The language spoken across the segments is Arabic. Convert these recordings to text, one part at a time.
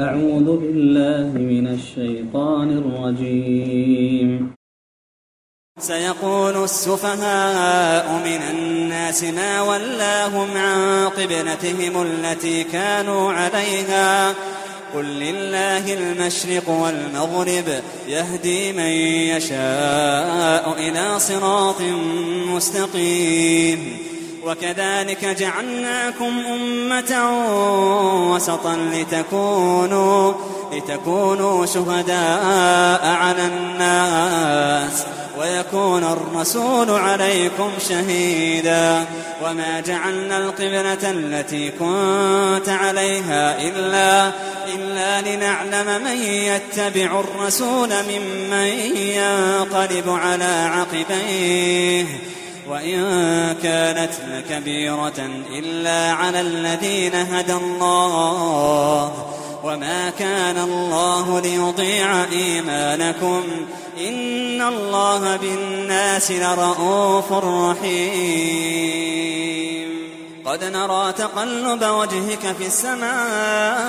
أعوذ بالله من الشيطان الرجيم. سيقول السفهاء من الناس ما ولاهم عن قبلتهم التي كانوا عليها. قل لله المشرق والمغرب يهدي من يشاء إلى صراط مستقيم. وكذلك جعلناكم أمة وسطا لتكونوا لتكونوا شهداء على الناس ويكون الرسول عليكم شهيدا وما جعلنا القبلة التي كنت عليها إلا إلا لنعلم من يتبع الرسول ممن ينقلب على عقبيه وإن كانت لكبيرة إلا على الذين هدى الله وما كان الله ليضيع إيمانكم إن الله بالناس لرءوف رحيم. قد نرى تقلب وجهك في السماء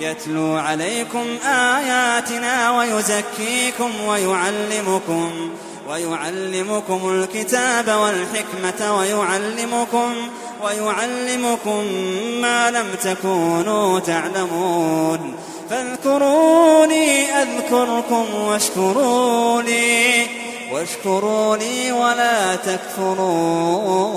يتلو عليكم آياتنا ويزكيكم ويعلمكم ويعلمكم الكتاب والحكمة ويعلمكم ويعلمكم ما لم تكونوا تعلمون فاذكروني أذكركم واشكروا لي ولا تكفرون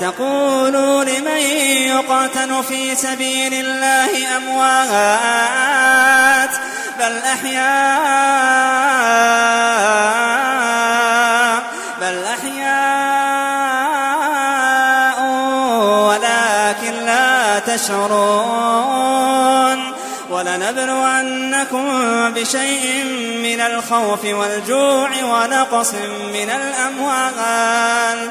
تقولوا لمن يقاتل في سبيل الله أموات بل أحياء بل أحياء ولكن لا تشعرون ولنبلونكم بشيء من الخوف والجوع ونقص من الأموال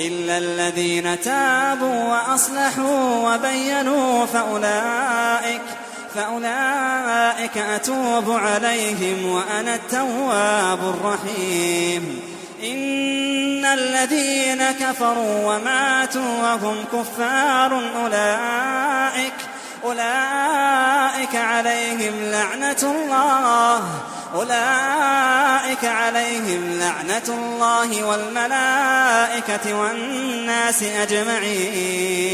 إلا الذين تابوا وأصلحوا وبينوا فأولئك فأولئك أتوب عليهم وأنا التواب الرحيم. إن الذين كفروا وماتوا وهم كفار أولئك أولئك عليهم لعنة الله. أولئك عليهم لعنة الله والملائكة والناس أجمعين.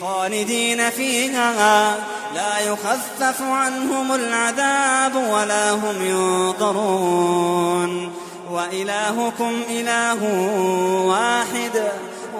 خالدين فيها. لا يخفف عنهم العذاب ولا هم ينظرون. وإلهكم إله واحد.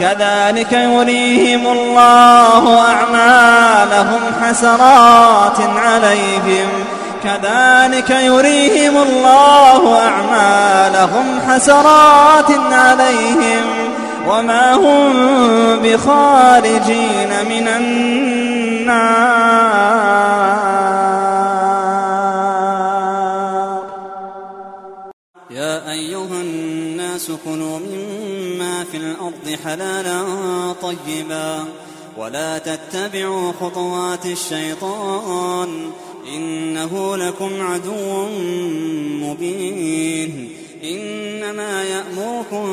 كذلك يريهم الله أعمالهم حسرات عليهم. كذلك يريهم الله أعمالهم حسرات عليهم. وما هم بخارجين من النار. يا أيها الناس كلوا مما في الأرض حلالا طيبا ولا تتبعوا خطوات الشيطان إنه لكم عدو مبين إنما يأمركم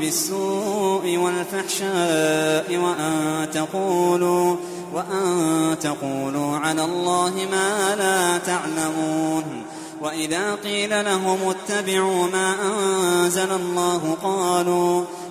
بالسوء والفحشاء وأن تقولوا وأن تقولوا على الله ما لا تعلمون وإذا قيل لهم اتبعوا ما أنزل الله قالوا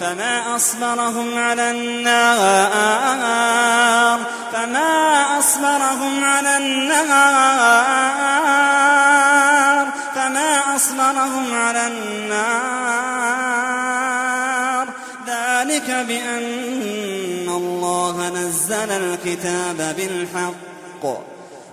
فما أصبرهم على النار فما أصبرهم على النار فما أصبرهم على النار ذلك بأن الله نزل الكتاب بالحق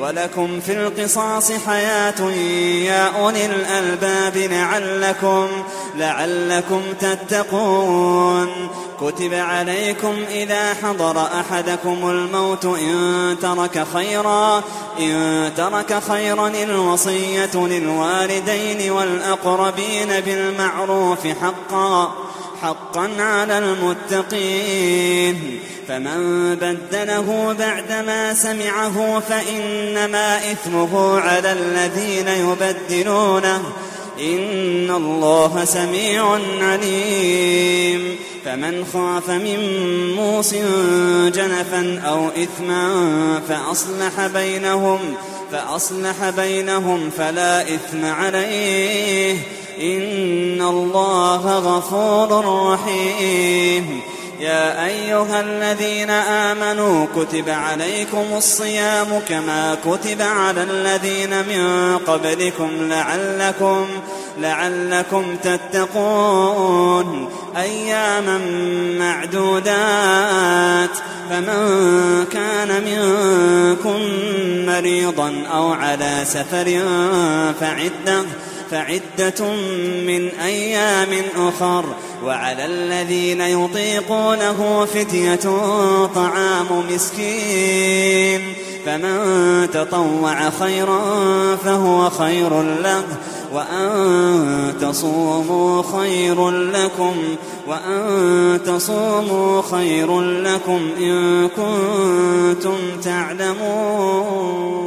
ولكم في القصاص حياة يا أولي الألباب لعلكم لعلكم تتقون. كتب عليكم إذا حضر أحدكم الموت إن ترك خيرا إن ترك خيرا الوصية للوالدين والأقربين بالمعروف حقا. حقا على المتقين. فمن بدله بعدما سمعه فإنما إثمه على الذين يبدلونه. إن الله سميع عليم. فمن خاف من موص جنفا أو إثما فأصلح بينهم فأصلح بينهم فلا إثم عليه. إن الله غفور رحيم. يا أيها الذين آمنوا كتب عليكم الصيام كما كتب على الذين من قبلكم لعلكم لعلكم تتقون. أياما معدودات. فمن كان منكم مريضا أو على سفر فعدة فعدة من أيام أخر وعلى الذين يطيقونه فتية طعام مسكين فمن تطوع خيرا فهو خير له وأن تصوموا خير لكم وأن تصوموا خير لكم إن كنتم تعلمون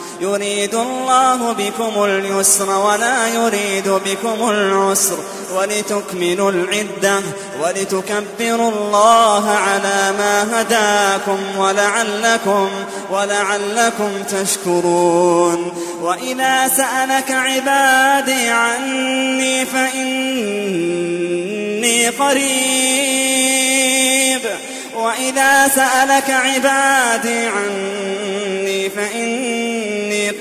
يريد الله بكم اليسر ولا يريد بكم العسر ولتكملوا العدة ولتكبروا الله على ما هداكم ولعلكم ولعلكم تشكرون وإذا سألك عبادي عني فإني قريب وإذا سألك عبادي عني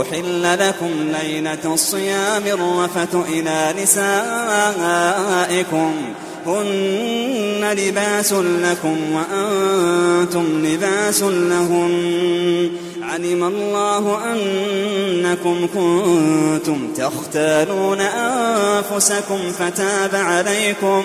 أحل لكم ليلة الصيام الرفث إلى نسائكم. هن لباس لكم وأنتم لباس لهن. علم الله أنكم كنتم تختالون أنفسكم فتاب عليكم فتاب عليكم.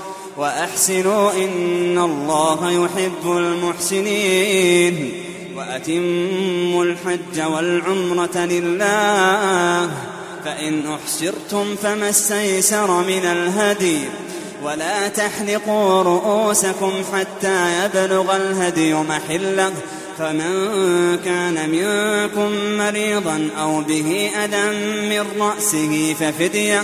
وأحسنوا إن الله يحب المحسنين وأتموا الحج والعمرة لله فإن أحسرتم فما استيسر من الهدي ولا تحلقوا رؤوسكم حتى يبلغ الهدي محله فمن كان منكم مريضا أو به أذى من رأسه ففدية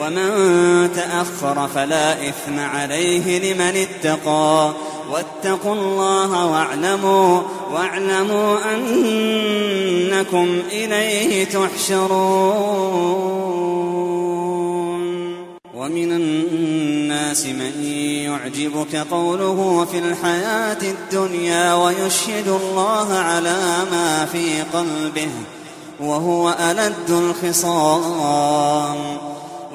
ومن تأخر فلا إثم عليه لمن اتقى. واتقوا الله واعلموا واعلموا أنكم إليه تحشرون. ومن الناس من يعجبك قوله في الحياة الدنيا ويشهد الله على ما في قلبه وهو ألد الخصام.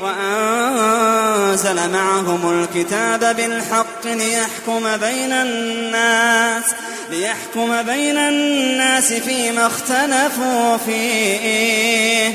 وأنزل معهم الكتاب بالحق ليحكم بين الناس ليحكم بين الناس فيما اختلفوا فيه.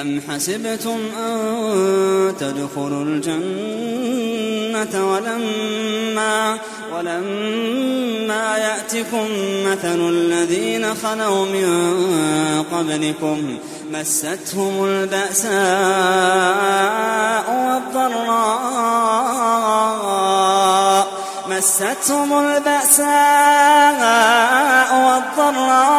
أم حسبتم أن تدخلوا الجنة ولما ولما يأتكم مثل الذين خلوا من قبلكم مستهم البأساء والضراء مستهم البأساء والضراء.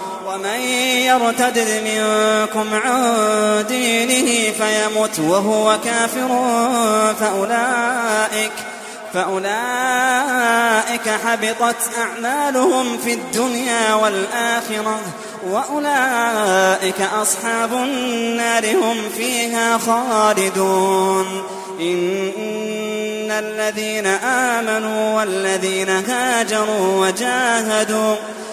ومن يرتد منكم عن دينه فيمت وهو كافر فأولئك فأولئك حبطت أعمالهم في الدنيا والآخرة وأولئك أصحاب النار هم فيها خالدون. إن الذين آمنوا والذين هاجروا وجاهدوا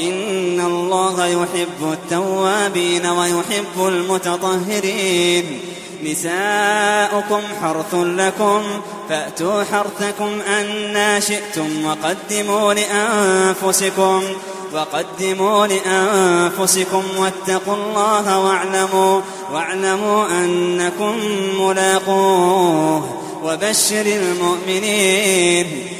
إن الله يحب التوابين ويحب المتطهرين. نساؤكم حرث لكم فأتوا حرثكم أنا شئتم وقدموا لأنفسكم وقدموا لأنفسكم واتقوا الله واعلموا واعلموا أنكم ملاقوه وبشر المؤمنين.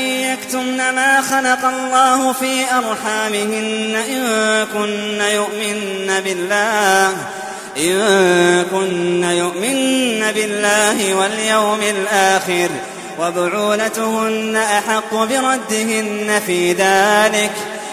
يكتمن ما خلق الله في أرحامهن إن كن يؤمن بالله إن كن يؤمن بالله واليوم الآخر وبعولتهن أحق بردهن في ذلك.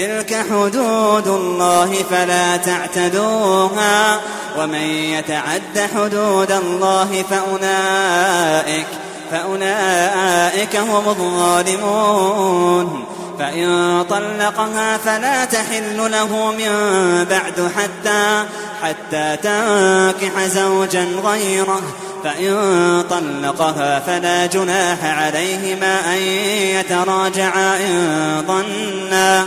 تلك حدود الله فلا تعتدوها ومن يتعد حدود الله فأولئك فأولئك هم الظالمون. فإن طلقها فلا تحل له من بعد حتى حتى تنكح زوجا غيره. فإن طلقها فلا جناح عليهما أن يتراجعا إن ظنا.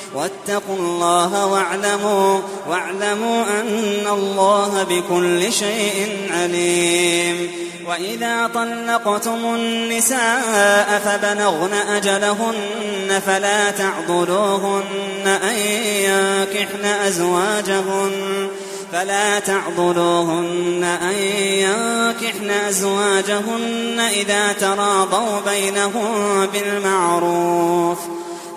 واتقوا الله واعلموا واعلموا أن الله بكل شيء عليم. وإذا طلقتم النساء فبلغن أجلهن فلا تعضلوهن أن ينكحن أزواجهن فلا تعضلوهن أن ينكحن أزواجهن إذا تراضوا بينهم بالمعروف.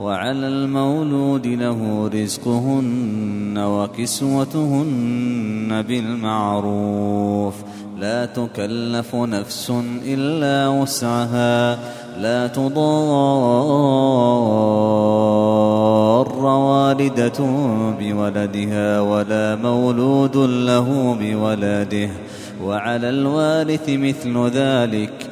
وعلى المولود له رزقهن وكسوتهن بالمعروف. لا تكلف نفس إلا وسعها. لا تضار والدة بولدها ولا مولود له بولده. وعلى الوارث مثل ذلك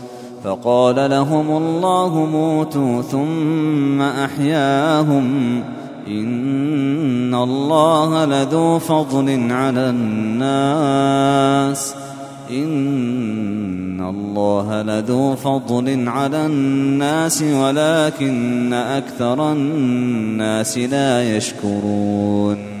فقال لهم الله موتوا ثم أحياهم إن الله لذو فضل على الناس إن الله لذو فضل على الناس ولكن أكثر الناس لا يشكرون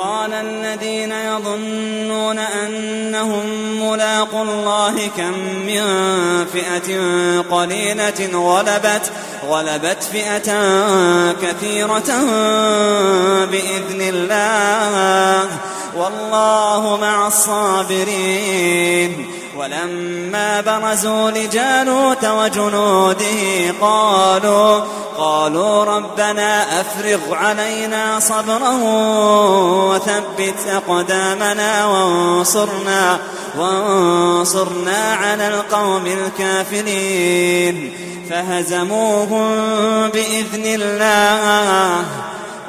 قال الذين يظنون أنهم ملاقوا الله كم من فئة قليلة غلبت غلبت فئة كثيرة بإذن الله. والله مع الصابرين. ولما برزوا لجالوت وجنوده قالوا قالوا ربنا أفرغ علينا صبرا وثبت أقدامنا وانصرنا وانصرنا على القوم الكافرين فهزموهم بإذن الله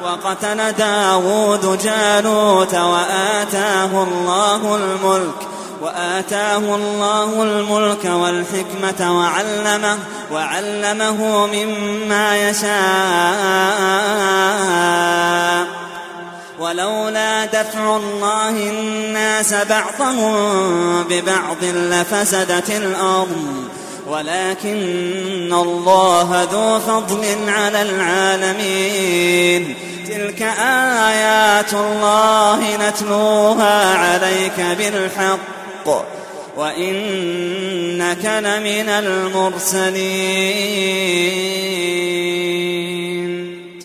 وقتل داود جالوت وآتاه الله الملك وآتاه الله الملك والحكمة وعلمه وعلمه مما يشاء. ولولا دفع الله الناس بعضهم ببعض لفسدت الأرض. ولكن الله ذو فضل على العالمين. تلك آيات الله نتلوها عليك بالحق. وإنك لمن المرسلين.